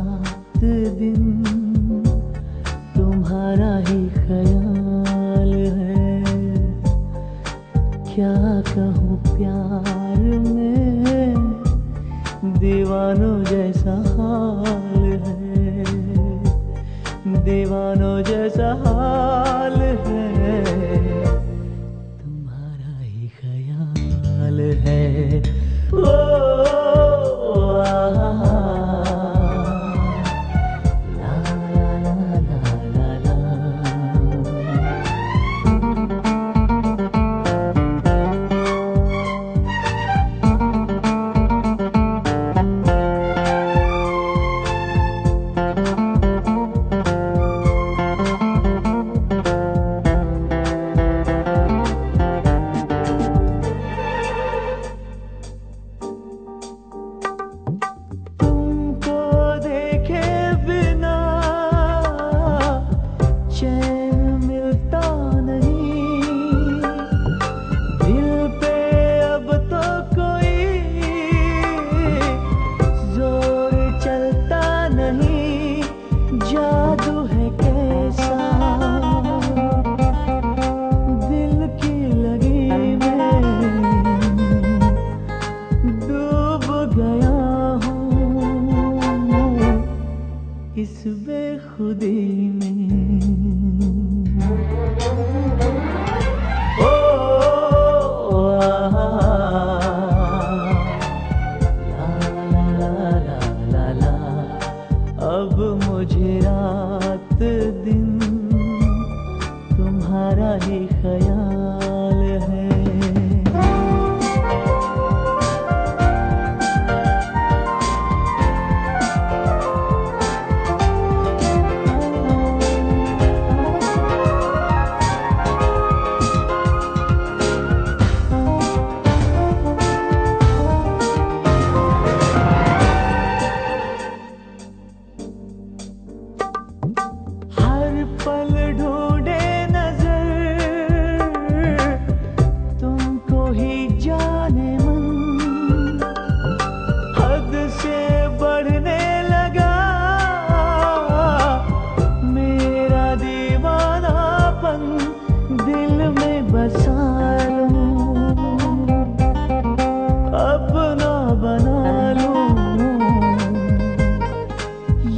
रात दिन तुम्हारा ही ख्याल है। क्या कहूँ प्यार में? दीवानों जैसा हाल है। दीवानों जैसा हाल है। तुम्हारा ही ख्याल है। ओ इस बेखुदी में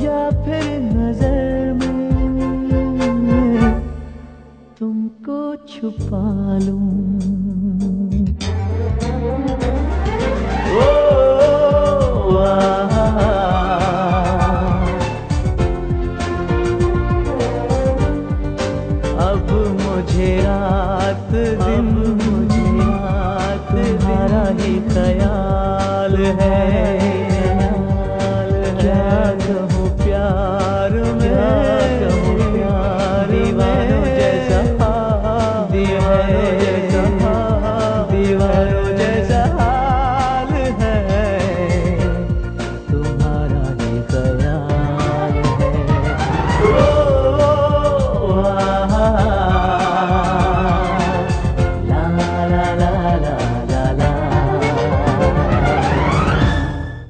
या फिर नज़र में तुमको छुपा लूँ। दिन मुझे रात तुम्हारा ही ख्याल है।